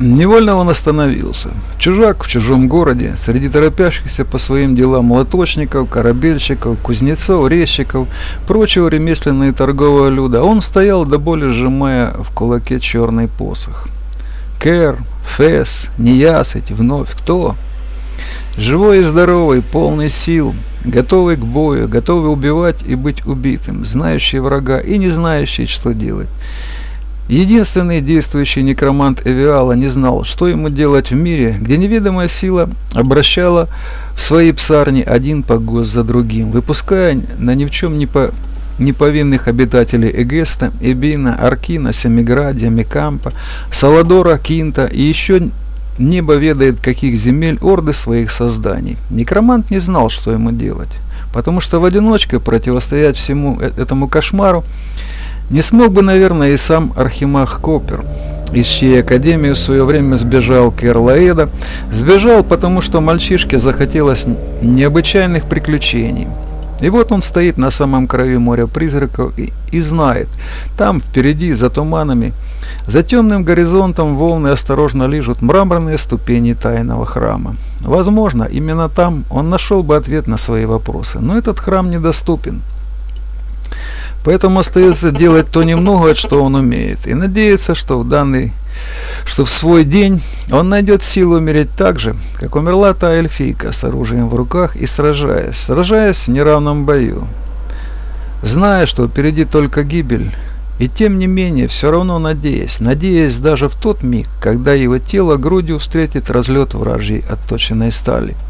Невольно он остановился. Чужак в чужом городе, среди торопящихся по своим делам лоточников, корабельщиков, кузнецов, резчиков, прочего ремесленного и торгового люда, он стоял до боли сжимая в кулаке черный посох. Кэр, Фесс, Неясыть, вновь кто? Живой и здоровый, полный сил, готовый к бою, готовый убивать и быть убитым, знающий врага и не знающий, что делать. Единственный действующий некромант Эвиала не знал, что ему делать в мире, где неведомая сила обращала в свои псарни один погост за другим, выпуская на ни в чем не, по, не повинных обитателей Эгеста, Эбина, Аркина, Семиградия, Мекампа, Саладора, Кинта и еще небо ведает каких земель орды своих созданий. Некромант не знал, что ему делать, потому что в одиночку противостоять всему э, этому кошмару не смог бы, наверное, и сам Архимах Копер, из чьей академии в свое время сбежал Керлаэда. Сбежал, потому что мальчишке захотелось необычайных приключений. И вот он стоит на самом краю моря призраков и, и знает, там впереди, за туманами, за темным горизонтом волны осторожно лижут мраморные ступени тайного храма. Возможно, именно там он нашел бы ответ на свои вопросы, но этот храм недоступен. Поэтому остается делать то немногое, что он умеет, и надеяться, что в данный что в свой день он найдет силу умереть так же, как умерла та эльфийка с оружием в руках и сражаясь, сражаясь в неравном бою. Зная, что впереди только гибель, и тем не менее, все равно надеясь, надеясь даже в тот миг, когда его тело грудью встретит разлет вражьей отточенной стали –